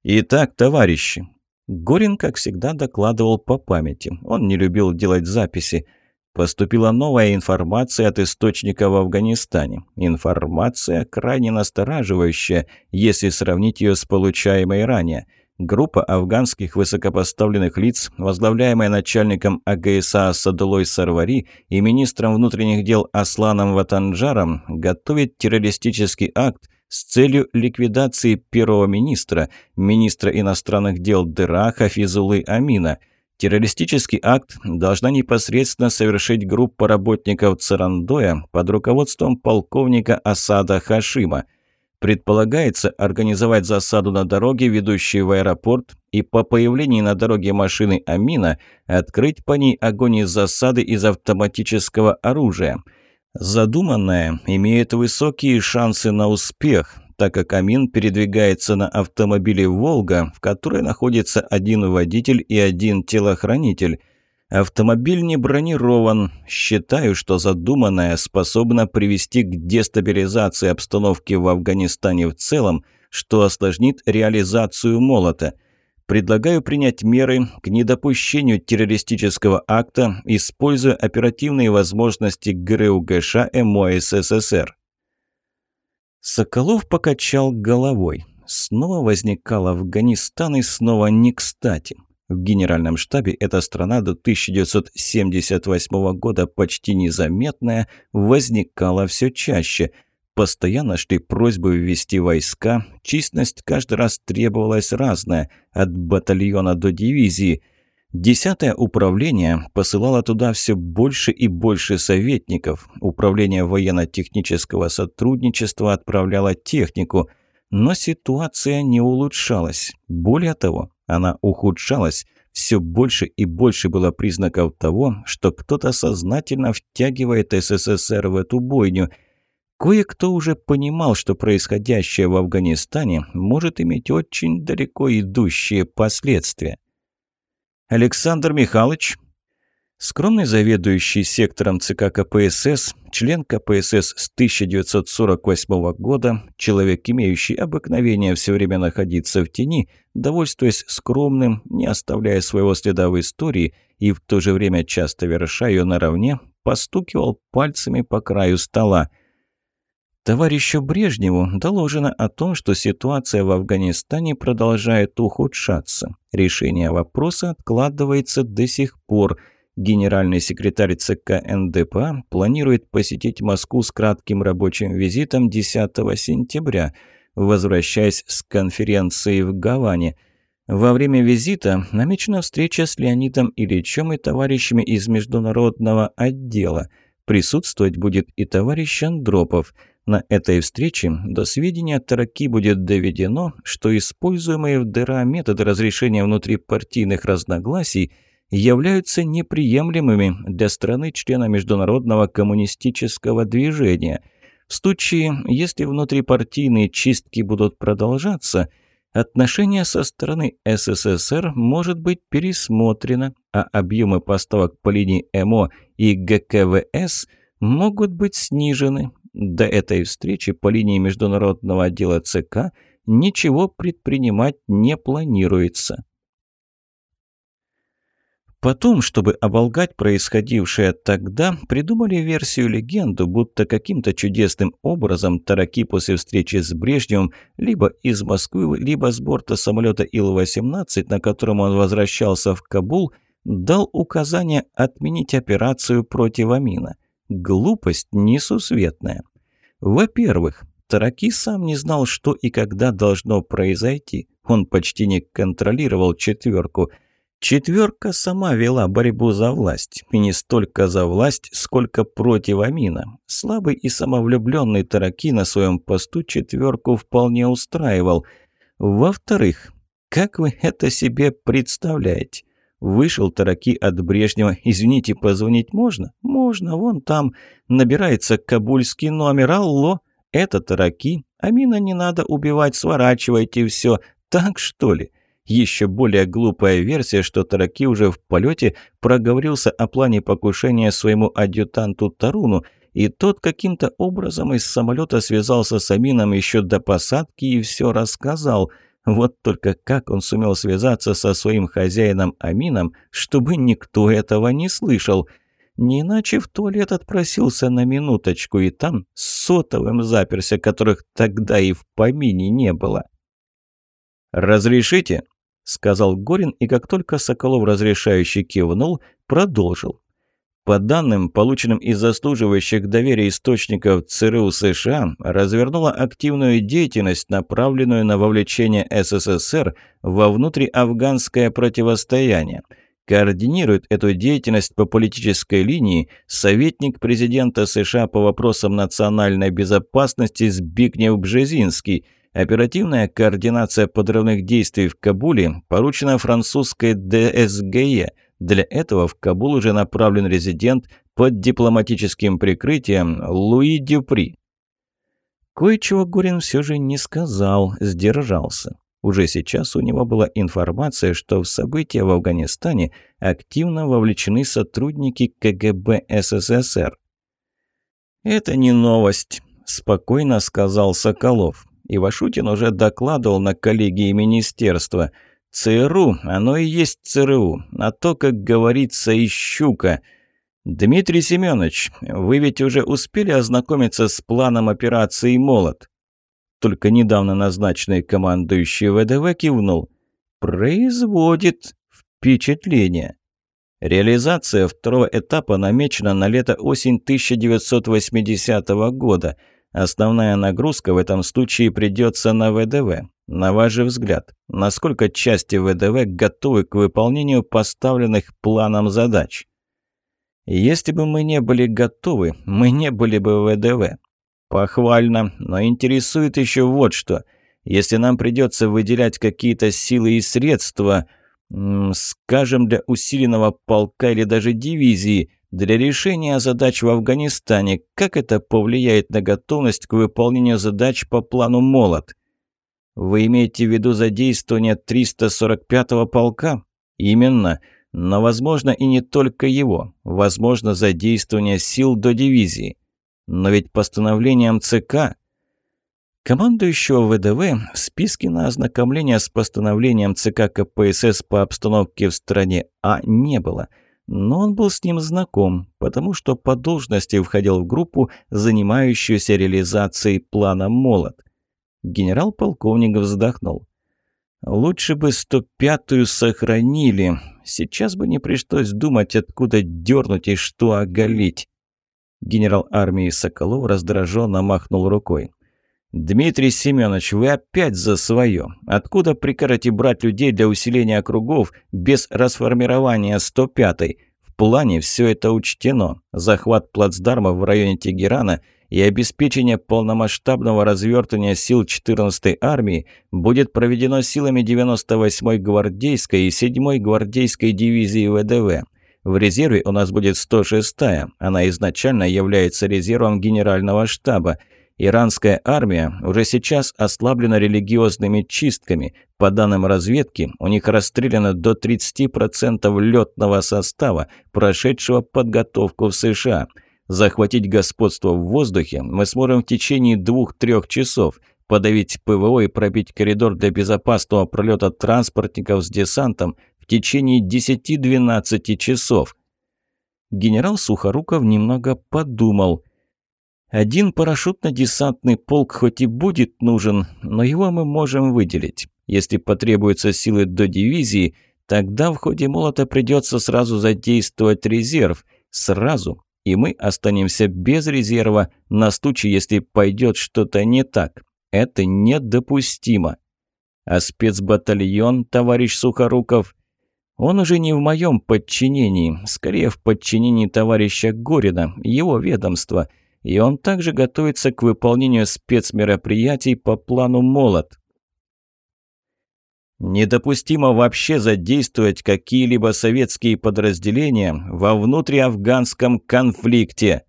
«Итак, товарищи», Горин, как всегда, докладывал по памяти. Он не любил делать записи. Поступила новая информация от источника в Афганистане. Информация крайне настораживающая, если сравнить ее с получаемой ранее. Группа афганских высокопоставленных лиц, возглавляемая начальником АГСА Садулой Сарвари и министром внутренних дел Асланом Ватанджаром, готовит террористический акт с целью ликвидации первого министра, министра иностранных дел Дыра Хафизулы Амина – Террористический акт должна непосредственно совершить группа работников Царандоя под руководством полковника Асада Хашима. Предполагается организовать засаду на дороге, ведущей в аэропорт, и по появлении на дороге машины Амина открыть по ней огонь из засады из автоматического оружия. Задуманное имеет высокие шансы на успех, так как Амин передвигается на автомобиле «Волга», в которой находится один водитель и один телохранитель. Автомобиль не бронирован. Считаю, что задуманное способно привести к дестабилизации обстановки в Афганистане в целом, что осложнит реализацию молота. Предлагаю принять меры к недопущению террористического акта, используя оперативные возможности ГРУ ГШ МО СССР. Соколов покачал головой. Снова возникал Афганистан и снова не кстати. В генеральном штабе эта страна до 1978 года почти незаметная возникала все чаще. Постоянно шли просьбы ввести войска, численность каждый раз требовалась разная, от батальона до дивизии – Десятое управление посылало туда все больше и больше советников. Управление военно-технического сотрудничества отправляло технику. Но ситуация не улучшалась. Более того, она ухудшалась. Все больше и больше было признаков того, что кто-то сознательно втягивает СССР в эту бойню. Кое-кто уже понимал, что происходящее в Афганистане может иметь очень далеко идущие последствия. Александр Михайлович, скромный заведующий сектором ЦК КПСС, член КПСС с 1948 года, человек, имеющий обыкновение все время находиться в тени, довольствуясь скромным, не оставляя своего следа в истории и в то же время часто верша ее наравне, постукивал пальцами по краю стола. Товарищу Брежневу доложено о том, что ситуация в Афганистане продолжает ухудшаться. Решение вопроса откладывается до сих пор. Генеральный секретарь ЦК НДПА планирует посетить Москву с кратким рабочим визитом 10 сентября, возвращаясь с конференции в Гаване. Во время визита намечена встреча с Леонидом Ильичем и товарищами из международного отдела. Присутствовать будет и товарищ Андропов – на этой встрече до сведения Тараки будет доведено, что используемые в ДРА методы разрешения внутрипартийных разногласий являются неприемлемыми для страны-члена международного коммунистического движения. В случае, если внутрипартийные чистки будут продолжаться, отношение со стороны СССР может быть пересмотрено, а объемы поставок по линии МО и ГКВС могут быть снижены, до этой встречи по линии международного отдела ЦК ничего предпринимать не планируется. Потом, чтобы оболгать происходившее тогда, придумали версию-легенду, будто каким-то чудесным образом Тараки после встречи с Брежневым либо из Москвы, либо с борта самолета Ил-18, на котором он возвращался в Кабул, дал указание отменить операцию против Амина – Глупость несусветная. Во-первых, Тараки сам не знал, что и когда должно произойти. Он почти не контролировал четверку. Четверка сама вела борьбу за власть. И не столько за власть, сколько против Амина. Слабый и самовлюбленный Тараки на своем посту четверку вполне устраивал. Во-вторых, как вы это себе представляете? Вышел Тараки от Брежнева. «Извините, позвонить можно?» «Можно, вон там. Набирается кабульский номер. Алло, это Тараки. Амина не надо убивать, сворачивайте все. Так что ли?» Еще более глупая версия, что Тараки уже в полете проговорился о плане покушения своему адъютанту Таруну, и тот каким-то образом из самолета связался с Амином еще до посадки и все рассказал – вот только как он сумел связаться со своим хозяином Амином, чтобы никто этого не слышал. Не иначе в туалет отпросился на минуточку, и там с сотовым заперся, которых тогда и в помине не было. «Разрешите?» — сказал Горин, и как только Соколов разрешающий кивнул, продолжил. По данным, полученным из заслуживающих доверия источников ЦРУ США, развернула активную деятельность, направленную на вовлечение СССР во внутриафганское противостояние. Координирует эту деятельность по политической линии советник президента США по вопросам национальной безопасности Збигнев Бжезинский – Оперативная координация подрывных действий в Кабуле поручена французской ДСГЕ – для этого в Кабул уже направлен резидент под дипломатическим прикрытием Луи Дюпри. Кое-чего Горин все же не сказал, сдержался. Уже сейчас у него была информация, что в события в Афганистане активно вовлечены сотрудники КГБ СССР. «Это не новость», – спокойно сказал Соколов. Ивашутин уже докладывал на коллегии министерства – ЦРУ, оно и есть ЦРУ, а то, как говорится, и щука. Дмитрий Семенович, вы ведь уже успели ознакомиться с планом операции «Молот»? Только недавно назначенный командующий ВДВ кивнул. Производит впечатление. Реализация второго этапа намечена на лето-осень 1980 года. Основная нагрузка в этом случае придется на ВДВ. На ваш взгляд, насколько части ВДВ готовы к выполнению поставленных планом задач? Если бы мы не были готовы, мы не были бы ВДВ. Похвально, но интересует еще вот что. Если нам придется выделять какие-то силы и средства, скажем, для усиленного полка или даже дивизии, для решения задач в Афганистане, как это повлияет на готовность к выполнению задач по плану «Молот»? Вы имеете в виду задействование 345-го полка? Именно. Но, возможно, и не только его. Возможно, задействование сил до дивизии. Но ведь постановлением ЦК... Командующего ВДВ в списке на ознакомление с постановлением ЦК КПСС по обстановке в стране А не было. но он был с ним знаком, потому что по должности входил в группу, занимающуюся реализацией плана «Молот». Генерал-полковник вздохнул. «Лучше бы 105-ю сохранили. Сейчас бы не пришлось думать, откуда дернуть и что оголить». Генерал армии Соколов раздраженно махнул рукой. «Дмитрий Семенович, вы опять за свое. Откуда прикажете брать людей для усиления округов без расформирования 105-й? В плане все это учтено. Захват плацдарма в районе Тегерана и обеспечение полномасштабного развертывания сил 14-й армии будет проведено силами 98-й гвардейской и 7-й гвардейской дивизии ВДВ. В резерве у нас будет 106-я. Она изначально является резервом генерального штаба – Иранская армия уже сейчас ослаблена религиозными чистками. По данным разведки, у них расстреляно до 30% летного состава, прошедшего подготовку в США. Захватить господство в воздухе мы сможем в течение двух-трех часов, подавить ПВО и пробить коридор для безопасного пролета транспортников с десантом в течение 10-12 часов. Генерал Сухоруков немного подумал – один парашютно-десантный полк хоть и будет нужен, но его мы можем выделить. Если потребуются силы до дивизии, тогда в ходе молота придется сразу задействовать резерв. Сразу. И мы останемся без резерва на случай, если пойдет что-то не так. Это недопустимо. А спецбатальон, товарищ Сухоруков, он уже не в моем подчинении, скорее в подчинении товарища Горина, его ведомства – и он также готовится к выполнению спецмероприятий по плану «Молот». Недопустимо вообще задействовать какие-либо советские подразделения во внутриафганском конфликте.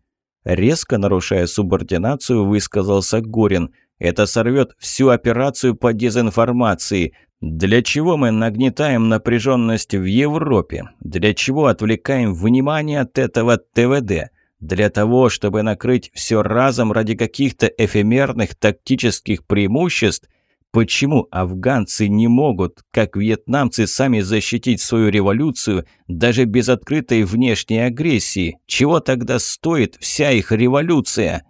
Резко нарушая субординацию, высказался Горин. Это сорвет всю операцию по дезинформации. Для чего мы нагнетаем напряженность в Европе? Для чего отвлекаем внимание от этого ТВД? Для того, чтобы накрыть все разом ради каких-то эфемерных тактических преимуществ, почему афганцы не могут, как вьетнамцы, сами защитить свою революцию даже без открытой внешней агрессии? Чего тогда стоит вся их революция?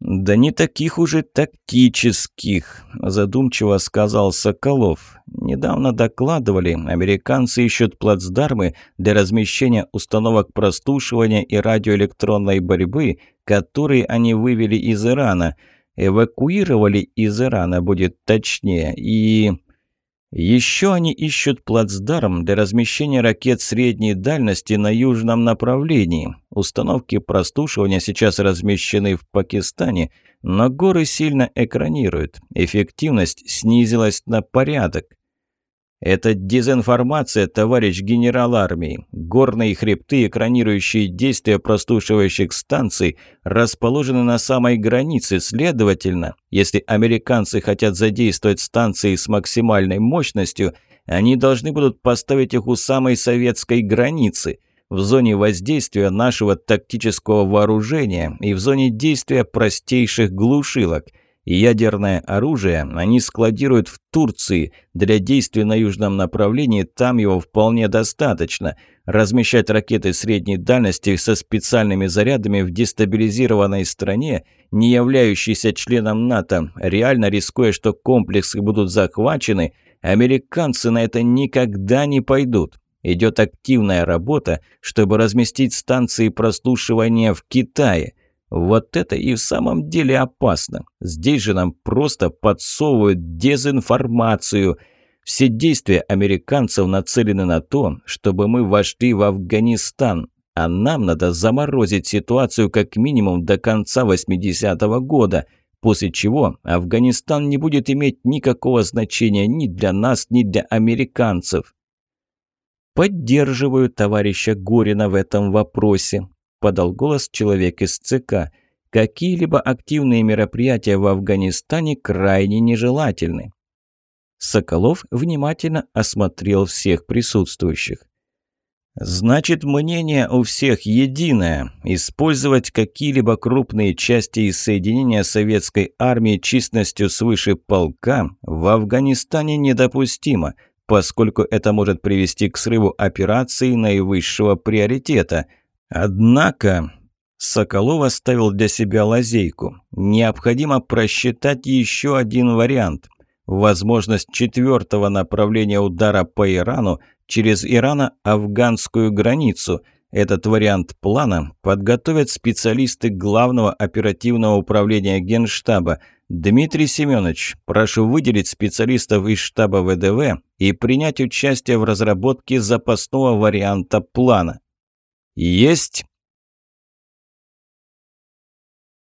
«Да не таких уже тактических», – задумчиво сказал Соколов. «Недавно докладывали, американцы ищут плацдармы для размещения установок прослушивания и радиоэлектронной борьбы, которые они вывели из Ирана. Эвакуировали из Ирана, будет точнее, и...» Еще они ищут плацдарм для размещения ракет средней дальности на южном направлении. Установки прослушивания сейчас размещены в Пакистане, но горы сильно экранируют. Эффективность снизилась на порядок. Это дезинформация, товарищ генерал армии. Горные хребты, экранирующие действия прослушивающих станций, расположены на самой границе. Следовательно, если американцы хотят задействовать станции с максимальной мощностью, они должны будут поставить их у самой советской границы, в зоне воздействия нашего тактического вооружения и в зоне действия простейших глушилок – ядерное оружие они складируют в Турции. Для действий на южном направлении там его вполне достаточно. Размещать ракеты средней дальности со специальными зарядами в дестабилизированной стране, не являющейся членом НАТО, реально рискуя, что комплексы будут захвачены, американцы на это никогда не пойдут. Идет активная работа, чтобы разместить станции прослушивания в Китае – вот это и в самом деле опасно. Здесь же нам просто подсовывают дезинформацию. Все действия американцев нацелены на то, чтобы мы вошли в Афганистан. А нам надо заморозить ситуацию как минимум до конца 80-го года, после чего Афганистан не будет иметь никакого значения ни для нас, ни для американцев. Поддерживаю товарища Горина в этом вопросе подал голос человек из ЦК. Какие-либо активные мероприятия в Афганистане крайне нежелательны. Соколов внимательно осмотрел всех присутствующих. «Значит, мнение у всех единое. Использовать какие-либо крупные части из соединения советской армии численностью свыше полка в Афганистане недопустимо. поскольку это может привести к срыву операции наивысшего приоритета. Однако Соколов оставил для себя лазейку. Необходимо просчитать еще один вариант. Возможность четвертого направления удара по Ирану через Ирано-афганскую границу. Этот вариант плана подготовят специалисты Главного оперативного управления Генштаба. Дмитрий Семенович, прошу выделить специалистов из штаба ВДВ и принять участие в разработке запасного варианта плана. Есть!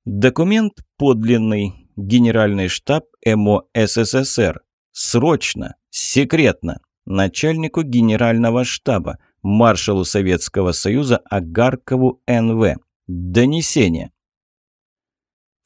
Документ подлинный. Генеральный штаб МО СССР. Срочно, секретно. Начальнику генерального штаба, маршалу Советского Союза Агаркову НВ. Донесение.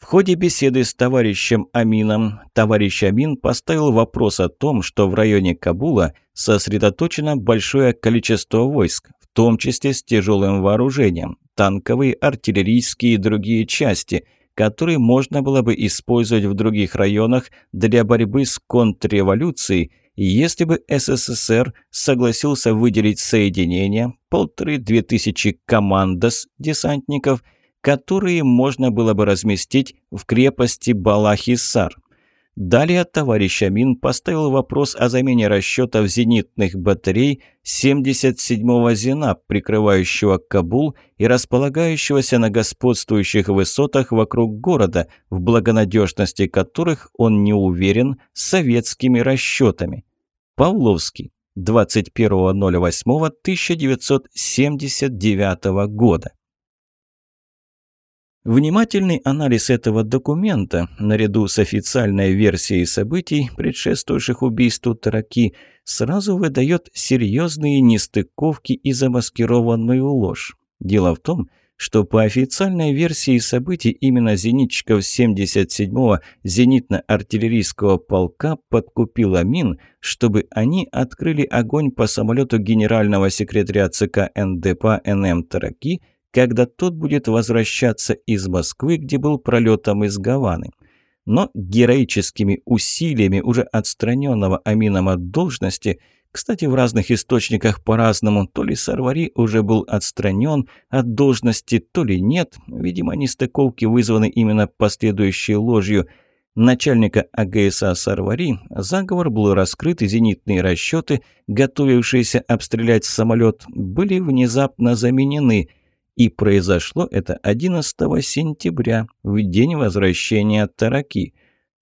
В ходе беседы с товарищем Амином, товарищ Амин поставил вопрос о том, что в районе Кабула сосредоточено большое количество войск, том числе с тяжелым вооружением, танковые, артиллерийские и другие части, которые можно было бы использовать в других районах для борьбы с контрреволюцией, если бы СССР согласился выделить соединения, полторы-две тысячи командос десантников, которые можно было бы разместить в крепости Балахисар. Далее товарищ Амин поставил вопрос о замене расчетов зенитных батарей 77-го ЗЕНА, прикрывающего Кабул и располагающегося на господствующих высотах вокруг города, в благонадежности которых он не уверен советскими расчетами. Павловский, 21.08.1979 года. Внимательный анализ этого документа, наряду с официальной версией событий, предшествующих убийству Тараки, сразу выдает серьезные нестыковки и замаскированную ложь. Дело в том, что по официальной версии событий именно зенитчиков 77-го зенитно-артиллерийского полка подкупил Амин, чтобы они открыли огонь по самолету генерального секретаря ЦК НДП НМ Тараки – когда тот будет возвращаться из Москвы, где был пролетом из Гаваны. Но героическими усилиями уже отстраненного Амином от должности, кстати, в разных источниках по-разному, то ли Сарвари уже был отстранен от должности, то ли нет, видимо, нестыковки вызваны именно последующей ложью – начальника АГСА Сарвари, заговор был раскрыт, и зенитные расчеты, готовившиеся обстрелять самолет, были внезапно заменены – и произошло это 11 сентября, в день возвращения Тараки.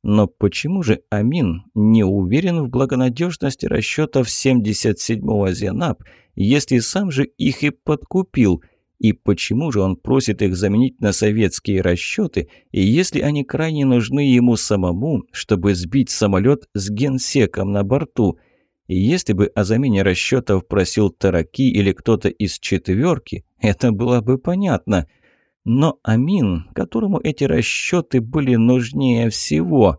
Но почему же Амин не уверен в благонадежности расчетов 77-го Зенаб, если сам же их и подкупил? И почему же он просит их заменить на советские расчеты, если они крайне нужны ему самому, чтобы сбить самолет с генсеком на борту – и если бы о замене расчетов просил Тараки или кто-то из четверки, это было бы понятно. Но Амин, которому эти расчеты были нужнее всего...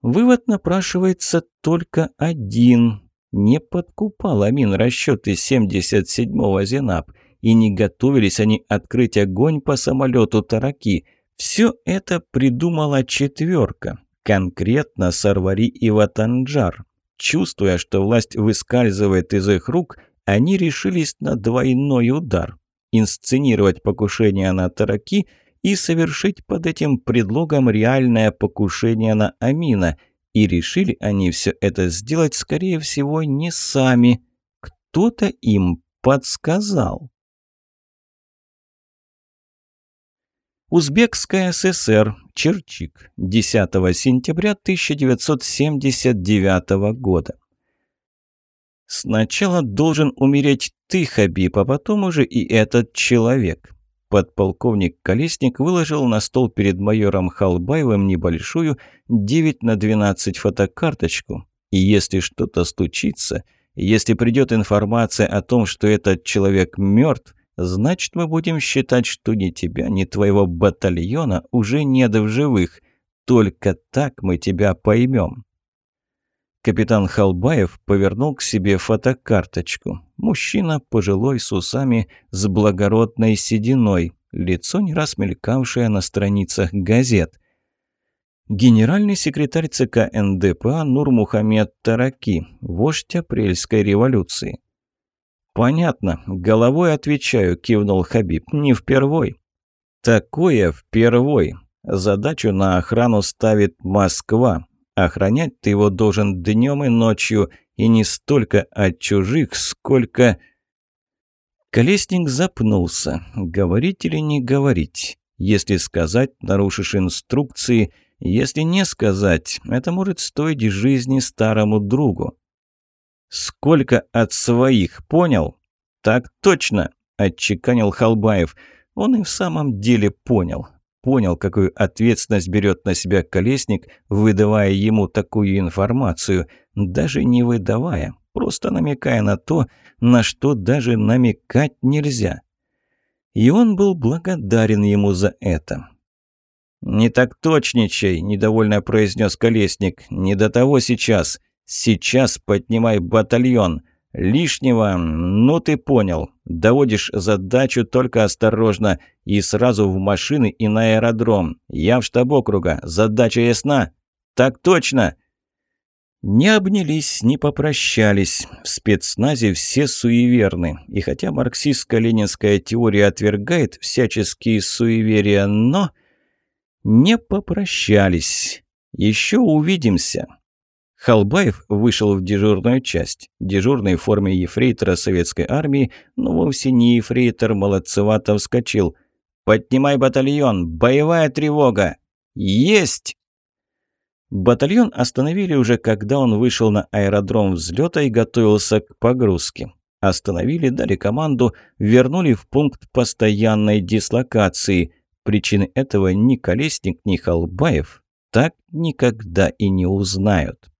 Вывод напрашивается только один. Не подкупал Амин расчеты 77-го Зенаб, и не готовились они открыть огонь по самолету Тараки. Все это придумала четверка, конкретно Сарвари и Ватанджар. Чувствуя, что власть выскальзывает из их рук, они решились на двойной удар. Инсценировать покушение на Тараки и совершить под этим предлогом реальное покушение на Амина. И решили они все это сделать, скорее всего, не сами. Кто-то им подсказал. Узбекская ССР, Черчик, 10 сентября 1979 года. Сначала должен умереть ты, Хабиб, а потом уже и этот человек. Подполковник Колесник выложил на стол перед майором Халбаевым небольшую 9 на 12 фотокарточку. И если что-то стучится, если придет информация о том, что этот человек мертв, Значит, мы будем считать, что ни тебя, ни твоего батальона уже нет в живых. Только так мы тебя поймем. Капитан Халбаев повернул к себе фотокарточку. Мужчина, пожилой, с усами, с благородной сединой. Лицо не раз мелькавшее на страницах газет. Генеральный секретарь ЦК НДПА Нурмухамед Тараки, вождь апрельской революции. «Понятно. Головой отвечаю», – кивнул Хабиб. «Не впервой». «Такое впервой. Задачу на охрану ставит Москва. Охранять ты его должен днем и ночью, и не столько от чужих, сколько...» Колесник запнулся. Говорить или не говорить? Если сказать, нарушишь инструкции. Если не сказать, это может стоить жизни старому другу. «Сколько от своих, понял?» «Так точно!» – отчеканил Халбаев. Он и в самом деле понял. Понял, какую ответственность берет на себя Колесник, выдавая ему такую информацию. Даже не выдавая, просто намекая на то, на что даже намекать нельзя. И он был благодарен ему за это. «Не так точничай», – недовольно произнес Колесник. «Не до того сейчас. Сейчас поднимай батальон. Лишнего, ну ты понял. Доводишь задачу только осторожно и сразу в машины и на аэродром. Я в штаб округа. Задача ясна? Так точно!» Не обнялись, не попрощались. В спецназе все суеверны. И хотя марксистско-ленинская теория отвергает всяческие суеверия, но не попрощались. Еще увидимся. Халбаев вышел в дежурную часть. Дежурный в форме ефрейтора советской армии, но вовсе не ефрейтор, молодцевато вскочил. «Поднимай батальон! Боевая тревога!» «Есть!» Батальон остановили уже, когда он вышел на аэродром взлета и готовился к погрузке. Остановили, дали команду, вернули в пункт постоянной дислокации. Причины этого ни Колесник, ни Халбаев так никогда и не узнают.